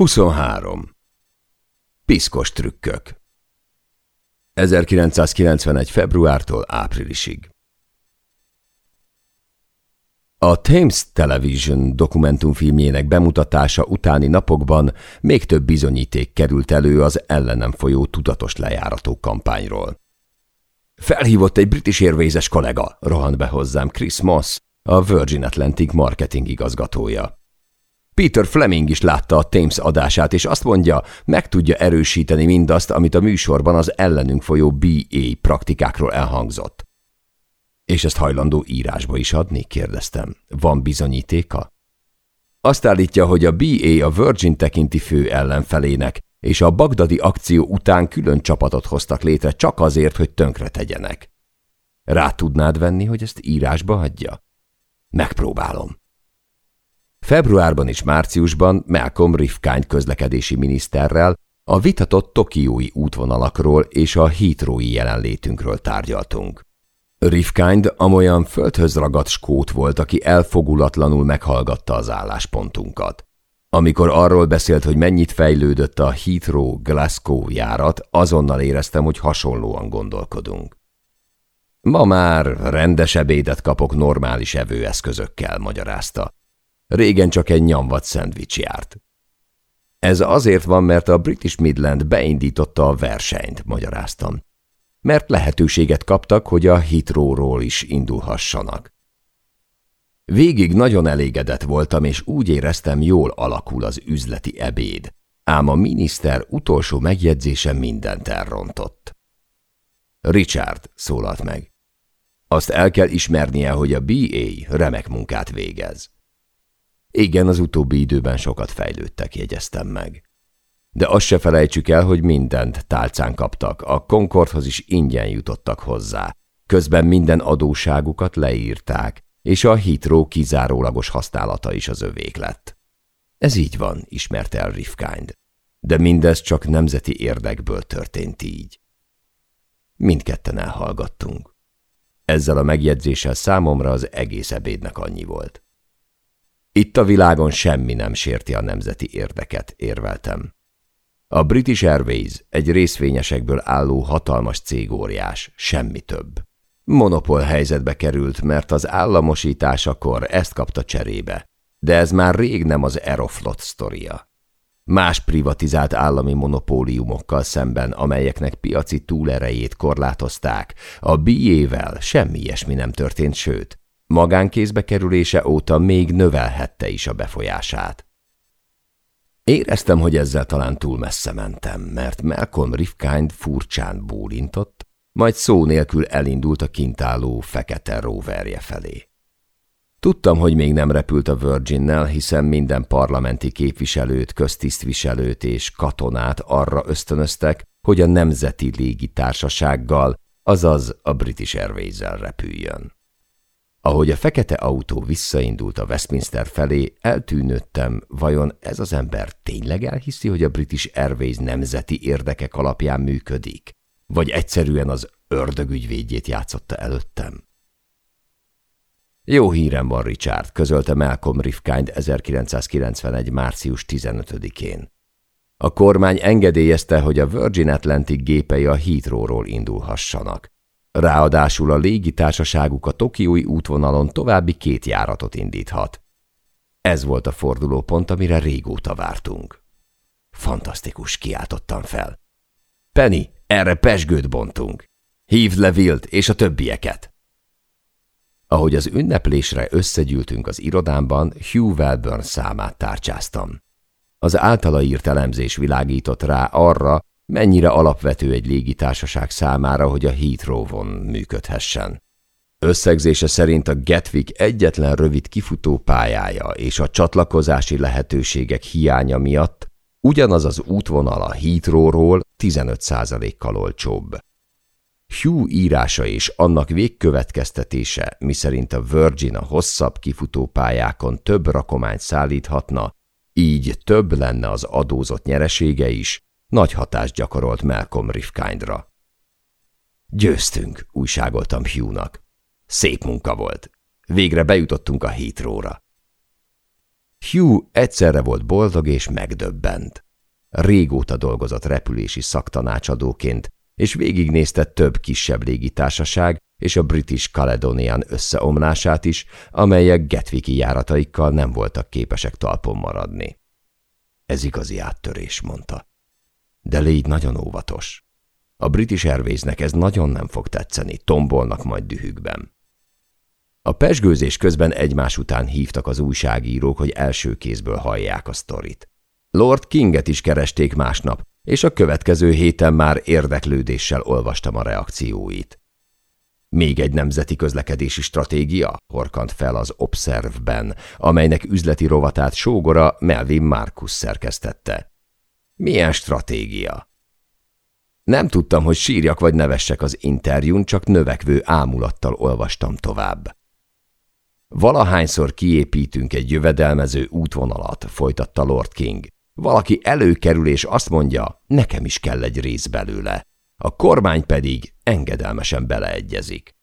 23. Piszkos trükkök 1991. februártól áprilisig A Thames Television dokumentumfilmjének bemutatása utáni napokban még több bizonyíték került elő az ellenem folyó tudatos lejárató kampányról. Felhívott egy British Airways-es kollega, rohant be hozzám Chris Moss, a Virgin Atlantic marketing igazgatója. Peter Fleming is látta a Thames adását, és azt mondja, meg tudja erősíteni mindazt, amit a műsorban az ellenünk folyó BA praktikákról elhangzott. És ezt hajlandó írásba is adni? kérdeztem. Van bizonyítéka? Azt állítja, hogy a BA a Virgin tekinti fő ellenfelének, és a bagdadi akció után külön csapatot hoztak létre csak azért, hogy tönkre tegyenek. Rá tudnád venni, hogy ezt írásba hagyja? Megpróbálom. Februárban és márciusban Malcolm Rifkind közlekedési miniszterrel a vitatott tokiói útvonalakról és a hítrói jelenlétünkről tárgyaltunk. Rifkind amolyan földhöz ragadt skót volt, aki elfogulatlanul meghallgatta az álláspontunkat. Amikor arról beszélt, hogy mennyit fejlődött a Heathrow-Glasgow járat, azonnal éreztem, hogy hasonlóan gondolkodunk. Ma már rendes ebédet kapok normális evőeszközökkel, magyarázta. Régen csak egy nyomvat szendvics járt. Ez azért van, mert a British Midland beindította a versenyt, magyaráztam. Mert lehetőséget kaptak, hogy a Heathrow-ról is indulhassanak. Végig nagyon elégedett voltam, és úgy éreztem, jól alakul az üzleti ebéd. Ám a miniszter utolsó megjegyzése mindent elrontott. Richard szólalt meg. Azt el kell ismernie, hogy a BA remek munkát végez. Igen, az utóbbi időben sokat fejlődtek, jegyeztem meg. De azt se felejtsük el, hogy mindent tálcán kaptak, a Concordhoz is ingyen jutottak hozzá. Közben minden adóságukat leírták, és a hitró kizárólagos használata is az övék lett. Ez így van, ismerte el Rifkind. De mindez csak nemzeti érdekből történt így. Mindketten elhallgattunk. Ezzel a megjegyzéssel számomra az egész ebédnek annyi volt. Itt a világon semmi nem sérti a nemzeti érdeket, érveltem. A British Airways egy részvényesekből álló hatalmas cégóriás, semmi több. Monopól helyzetbe került, mert az államosításakor ezt kapta cserébe. De ez már rég nem az Aeroflot sztoria. Más privatizált állami monopóliumokkal szemben, amelyeknek piaci túlerejét korlátozták, a BA-vel semmi ilyesmi nem történt, sőt, magánkézbe kerülése óta még növelhette is a befolyását. Éreztem, hogy ezzel talán túl messze mentem, mert Malcolm Rifkind furcsán bólintott, majd szó nélkül elindult a kintáló fekete roverje felé. Tudtam, hogy még nem repült a Virginnel, hiszen minden parlamenti képviselőt, köztisztviselőt és katonát arra ösztönöztek, hogy a Nemzeti Légitársasággal, azaz a British Airways-el repüljön. Ahogy a fekete autó visszaindult a Westminster felé, eltűnődtem, vajon ez az ember tényleg elhiszi, hogy a British Airways nemzeti érdekek alapján működik? Vagy egyszerűen az ördögügyvédjét játszotta előttem? Jó hírem van, Richard, közölte Malcolm Rifkind 1991. március 15-én. A kormány engedélyezte, hogy a Virgin Atlantic gépei a Heathrow-ról indulhassanak. Ráadásul a légitársaságuk a tokiói útvonalon további két járatot indíthat. Ez volt a fordulópont, amire régóta vártunk. Fantasztikus, kiáltottam fel. Penny, erre pesgőt bontunk. Hívd le Wilt és a többieket. Ahogy az ünneplésre összegyűltünk az irodámban, Hugh Welburn számát tárcsáztam. Az általa írt elemzés világított rá arra, mennyire alapvető egy légitársaság számára, hogy a Heathrow-on működhessen. Összegzése szerint a Gatwick egyetlen rövid kifutó pályája és a csatlakozási lehetőségek hiánya miatt ugyanaz az útvonal a Heathrow-ról 15%-kal olcsóbb. Hugh írása és annak végkövetkeztetése, miszerint a Virgin a hosszabb kifutópályákon több rakományt szállíthatna, így több lenne az adózott nyeresége is, nagy hatást gyakorolt Malcolm Rifkindra. Győztünk, újságoltam Hugh-nak. Szép munka volt. Végre bejutottunk a Heathrow-ra. Hugh egyszerre volt boldog és megdöbbent. Régóta dolgozott repülési szaktanácsadóként, és végignézte több kisebb légitársaság és a British Caledonian összeomlását is, amelyek Getviki járataikkal nem voltak képesek talpon maradni. Ez igazi áttörés, mondta. De légy nagyon óvatos. A British Airwaysnek ez nagyon nem fog tetszeni, tombolnak majd dühükben. A pesgőzés közben egymás után hívtak az újságírók, hogy első kézből hallják a sztorit. Lord Kinget is keresték másnap, és a következő héten már érdeklődéssel olvastam a reakcióit. Még egy nemzeti közlekedési stratégia horkant fel az Observe-ben, amelynek üzleti rovatát sógora Melvin Marcus szerkesztette. Milyen stratégia? Nem tudtam, hogy sírjak vagy nevessek az interjún, csak növekvő ámulattal olvastam tovább. Valahányszor kiépítünk egy jövedelmező útvonalat, folytatta Lord King. Valaki előkerül és azt mondja, nekem is kell egy rész belőle. A kormány pedig engedelmesen beleegyezik.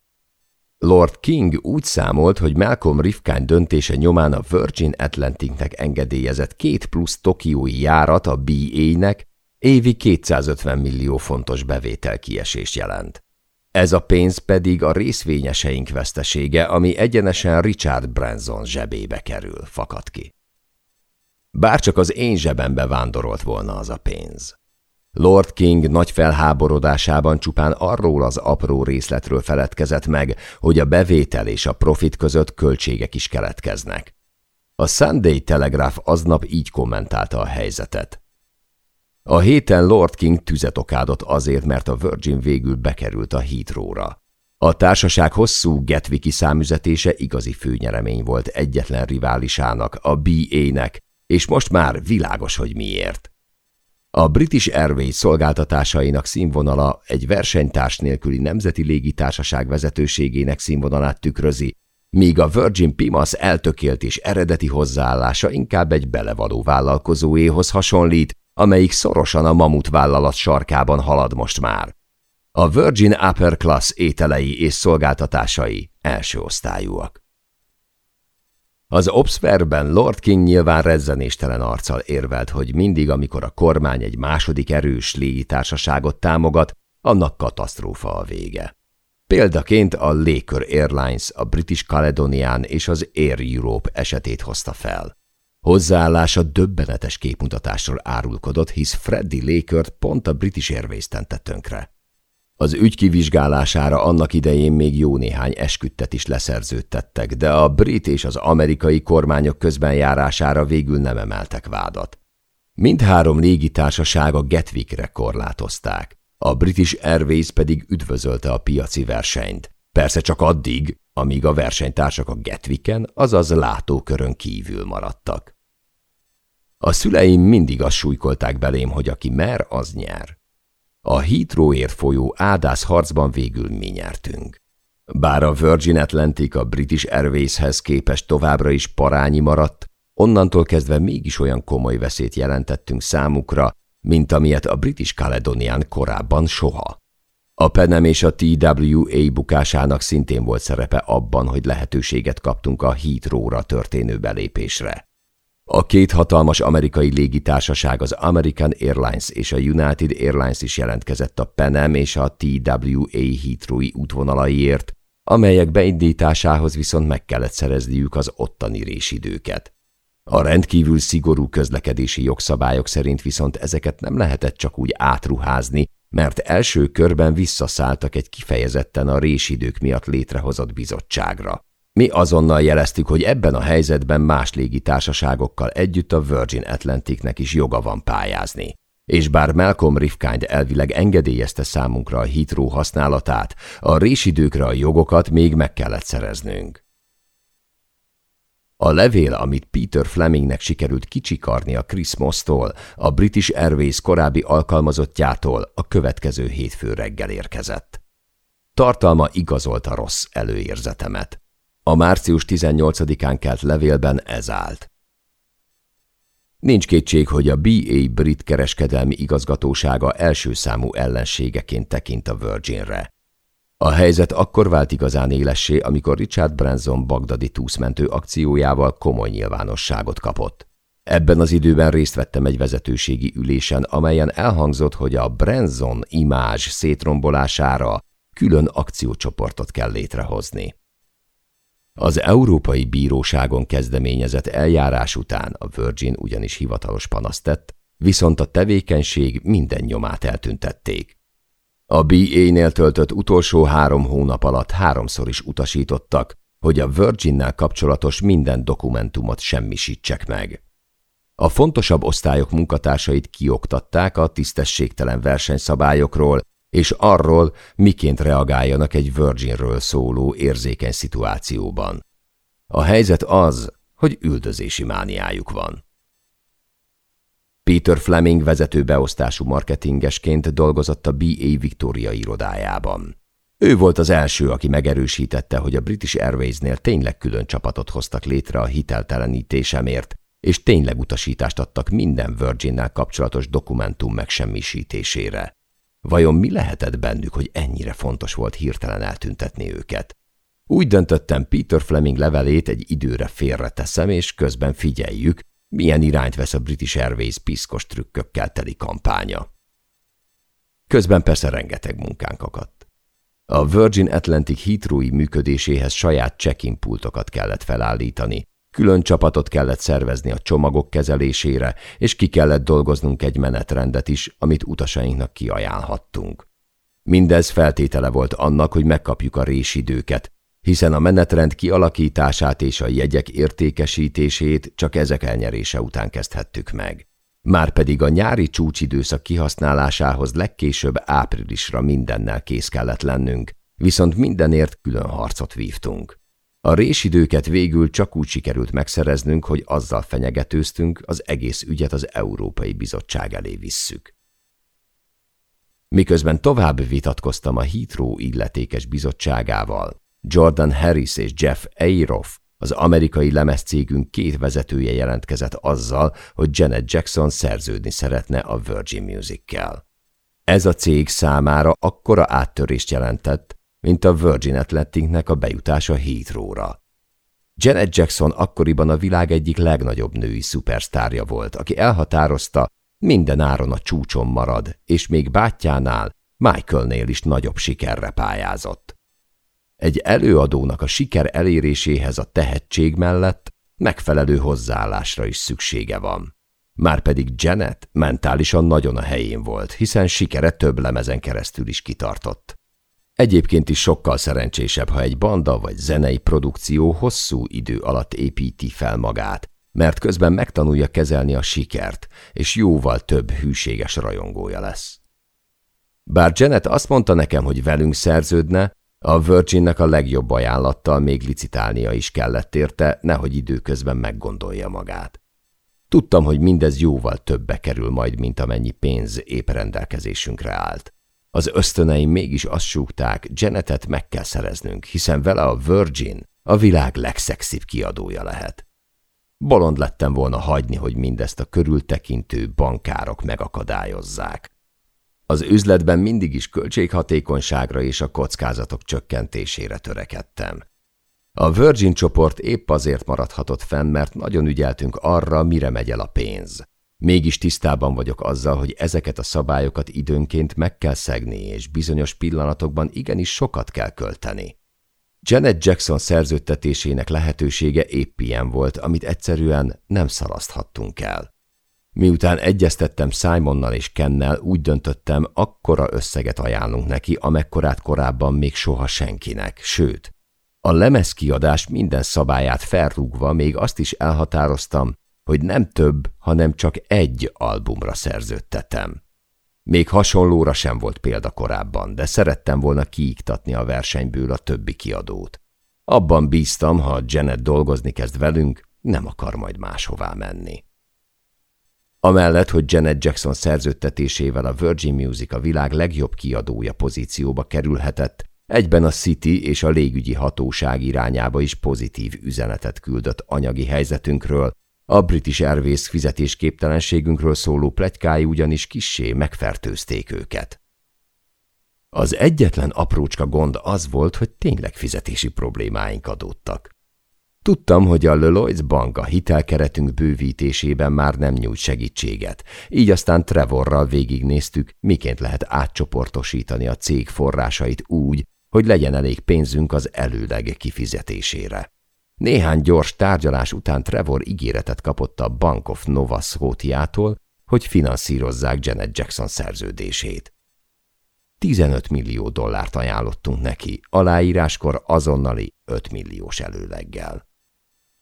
Lord King úgy számolt, hogy Malcolm Rifkány döntése nyomán a Virgin Atlanticnek engedélyezett két plusz tokiói járat a BA-nek évi 250 millió fontos bevétel kiesés jelent. Ez a pénz pedig a részvényeseink vesztesége, ami egyenesen Richard Branson zsebébe kerül, fakad ki. Bárcsak az én zsebembe vándorolt volna az a pénz. Lord King nagy felháborodásában csupán arról az apró részletről feledkezett meg, hogy a bevétel és a profit között költségek is keletkeznek. A Sunday Telegraph aznap így kommentálta a helyzetet. A héten Lord King tüzet okádott azért, mert a Virgin végül bekerült a Heathrow-ra. A társaság hosszú Getviki számüzetése igazi főnyeremény volt egyetlen riválisának, a BA-nek, és most már világos, hogy miért. A British Airways szolgáltatásainak színvonala egy versenytárs nélküli nemzeti légitársaság vezetőségének színvonalát tükrözi, míg a Virgin Pimas eltökélt és eredeti hozzáállása inkább egy belevaló vállalkozóéhoz hasonlít, amelyik szorosan a mamut vállalat sarkában halad most már. A Virgin Upper Class ételei és szolgáltatásai első osztályúak. Az Obsferben Lord King nyilván rezzenéstelen arccal érvelt, hogy mindig, amikor a kormány egy második erős légitársaságot támogat, annak katasztrófa a vége. Példaként a Laker Airlines, a British Caledonian és az Air Europe esetét hozta fel. Hozzáállása döbbenetes képmutatásról árulkodott, hisz Freddy Lakert pont a British Airways tente tönkre. Az ügy kivizsgálására annak idején még jó néhány esküdtet is leszerződtettek, de a brit és az amerikai kormányok közbenjárására végül nem emeltek vádat. Mindhárom légitársaság a Gatwickre korlátozták, a British Airways pedig üdvözölte a piaci versenyt. Persze csak addig, amíg a versenytársak a Gatwicken, azaz látókörön kívül maradtak. A szüleim mindig azt súlykolták belém, hogy aki mer, az nyer. A Heathrowért folyó ádász harcban végül mi nyertünk. Bár a Virgin Atlantic a British Airwayshez képest továbbra is parányi maradt, onnantól kezdve mégis olyan komoly veszélyt jelentettünk számukra, mint amilyet a British Caledonian korábban soha. A Penem és a TWA bukásának szintén volt szerepe abban, hogy lehetőséget kaptunk a Heathrow-ra történő belépésre. A két hatalmas amerikai légitársaság, az American Airlines és a United Airlines is jelentkezett a Penem és a TWA Heathrow útvonalaiért, amelyek beindításához viszont meg kellett szerezniük az ottani résidőket. A rendkívül szigorú közlekedési jogszabályok szerint viszont ezeket nem lehetett csak úgy átruházni, mert első körben visszaszálltak egy kifejezetten a résidők miatt létrehozott bizottságra. Mi azonnal jeleztük, hogy ebben a helyzetben más légitársaságokkal együtt a Virgin Atlanticnek is joga van pályázni. És bár Malcolm Rifkind elvileg engedélyezte számunkra a Heathrow használatát, a résidőkre a jogokat még meg kellett szereznünk. A levél, amit Peter Flemingnek sikerült kicsikarni a Chris Moss-tól, a British Airways korábbi alkalmazottjától a következő hétfő reggel érkezett. Tartalma igazolta rossz előérzetemet. A március 18-án kelt levélben ez állt. Nincs kétség, hogy a BA brit kereskedelmi igazgatósága első számú ellenségeként tekint a Virginre. A helyzet akkor vált igazán élessé, amikor Richard Branson bagdadi túszmentő akciójával komoly nyilvánosságot kapott. Ebben az időben részt vettem egy vezetőségi ülésen, amelyen elhangzott, hogy a Branson imázs szétrombolására külön akciócsoportot kell létrehozni. Az Európai Bíróságon kezdeményezett eljárás után a Virgin ugyanis hivatalos panaszt tett, viszont a tevékenység minden nyomát eltüntették. A BA-nél töltött utolsó három hónap alatt háromszor is utasítottak, hogy a Virginnel kapcsolatos minden dokumentumot semmisítsek meg. A fontosabb osztályok munkatársait kioktatták a tisztességtelen versenyszabályokról, és arról, miként reagáljanak egy Virginről szóló érzékeny szituációban. A helyzet az, hogy üldözési mániájuk van. Peter Fleming vezető beosztású marketingesként dolgozott a BA Victoria irodájában. Ő volt az első, aki megerősítette, hogy a British Airways-nél tényleg külön csapatot hoztak létre a hiteltelenítésemért, és tényleg utasítást adtak minden Virginnel kapcsolatos dokumentum megsemmisítésére. Vajon mi lehetett bennük, hogy ennyire fontos volt hirtelen eltüntetni őket? Úgy döntöttem, Peter Fleming levelét egy időre félreteszem, és közben figyeljük, milyen irányt vesz a British Airways piszkos trükkökkel teli kampánya. Közben persze rengeteg munkánk akadt. A Virgin Atlantic Heathrow működéséhez saját check-in pultokat kellett felállítani, külön csapatot kellett szervezni a csomagok kezelésére, és ki kellett dolgoznunk egy menetrendet is, amit utasainknak kiajánlhattunk. Mindez feltétele volt annak, hogy megkapjuk a résidőket, hiszen a menetrend kialakítását és a jegyek értékesítését csak ezek elnyerése után kezdhettük meg. Márpedig a nyári csúcsidőszak kihasználásához legkésőbb áprilisra mindennel kész kellett lennünk, viszont mindenért külön harcot vívtunk. A résidőket végül csak úgy sikerült megszereznünk, hogy azzal fenyegetőztünk, az egész ügyet az Európai Bizottság elé visszük. Miközben tovább vitatkoztam a Heathrow illetékes bizottságával, Jordan Harris és Jeff Eiroff, az amerikai lemezcégünk két vezetője jelentkezett azzal, hogy Janet Jackson szerződni szeretne a Virgin Music-kel. Ez a cég számára akkora áttörést jelentett, mint a Virgin Atlanticnek a bejutása Heathrow-ra. Janet Jackson akkoriban a világ egyik legnagyobb női szupersztárja volt, aki elhatározta, minden áron a csúcson marad, és még bátyjánál, Michaelnél is nagyobb sikerre pályázott. Egy előadónak a siker eléréséhez a tehetség mellett megfelelő hozzáállásra is szüksége van. Márpedig Janet mentálisan nagyon a helyén volt, hiszen sikere több lemezen keresztül is kitartott. Egyébként is sokkal szerencsésebb, ha egy banda vagy zenei produkció hosszú idő alatt építi fel magát, mert közben megtanulja kezelni a sikert, és jóval több hűséges rajongója lesz. Bár Janet azt mondta nekem, hogy velünk szerződne, a Virginnek a legjobb ajánlattal még licitálnia is kellett érte, nehogy időközben meggondolja magát. Tudtam, hogy mindez jóval többe kerül majd, mint amennyi pénz épp rendelkezésünkre állt. Az ösztöneim mégis azt súgták, Janetet meg kell szereznünk, hiszen vele a Virgin a világ legszexibb kiadója lehet. Bolond lettem volna hagyni, hogy mindezt a körültekintő bankárok megakadályozzák. Az üzletben mindig is költséghatékonyságra és a kockázatok csökkentésére törekedtem. A Virgin csoport épp azért maradhatott fenn, mert nagyon ügyeltünk arra, mire megy el a pénz. Mégis tisztában vagyok azzal, hogy ezeket a szabályokat időnként meg kell szegni, és bizonyos pillanatokban igenis sokat kell költeni. Janet Jackson szerződtetésének lehetősége épp ilyen volt, amit egyszerűen nem szalaszthattunk el. Miután egyeztettem Simonnal és Kennel, úgy döntöttem, akkora összeget ajánlunk neki, amekkorát korábban még soha senkinek, sőt, a lemezkiadás minden szabályát felrúgva még azt is elhatároztam, hogy nem több, hanem csak egy albumra szerződtetem. Még hasonlóra sem volt példa korábban, de szerettem volna kiiktatni a versenyből a többi kiadót. Abban bíztam, ha Janet dolgozni kezd velünk, nem akar majd máshová menni. Amellett, hogy Janet Jackson szerződtetésével a Virgin Music a világ legjobb kiadója pozícióba kerülhetett, egyben a City és a légügyi hatóság irányába is pozitív üzenetet küldött anyagi helyzetünkről, a British Airways fizetésképtelenségünkről szóló plegykái ugyanis kissé megfertőzték őket. Az egyetlen aprócska gond az volt, hogy tényleg fizetési problémáink adódtak. Tudtam, hogy a Lloyds Bank a hitelkeretünk bővítésében már nem nyújt segítséget, így aztán Trevorral végignéztük, miként lehet átcsoportosítani a cég forrásait úgy, hogy legyen elég pénzünk az előleg kifizetésére. Néhány gyors tárgyalás után Trevor ígéretet kapott a Bank of Nova Scotiától, hogy finanszírozzák Janet Jackson szerződését. 15 millió dollárt ajánlottunk neki, aláíráskor azonnali 5 milliós előleggel.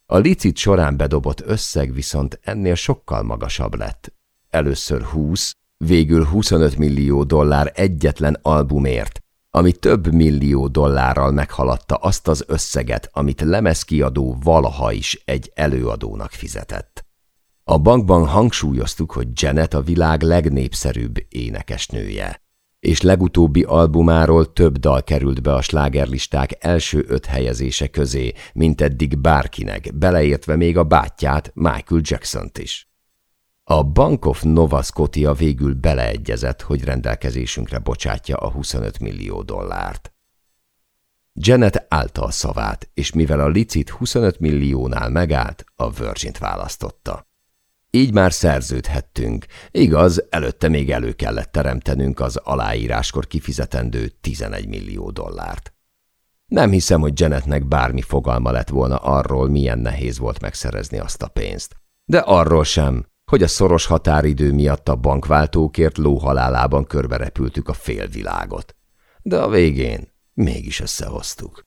A licit során bedobott összeg viszont ennél sokkal magasabb lett. Először 20, végül 25 millió dollár egyetlen albumért, ami több millió dollárral meghaladta azt az összeget, amit lemezkiadó valaha is egy előadónak fizetett. A bankban hangsúlyoztuk, hogy Janet a világ legnépszerűbb énekesnője, és legutóbbi albumáról több dal került be a slágerlisták első öt helyezése közé, mint eddig bárkinek, beleértve még a bátyját, Michael Jackson-t is. A Bank of Nova Scotia végül beleegyezett, hogy rendelkezésünkre bocsátja a 25 millió dollárt. Janet állta a szavát, és mivel a licit 25 milliónál megállt, a Virgin-t választotta. Így már szerződhettünk. Igaz, előtte még elő kellett teremtenünk az aláíráskor kifizetendő 11 millió dollárt. Nem hiszem, hogy Janetnek bármi fogalma lett volna arról, milyen nehéz volt megszerezni azt a pénzt. De arról sem, hogy a szoros határidő miatt a bankváltókért lóhalálában körberepültük a félvilágot. De a végén mégis összehoztuk.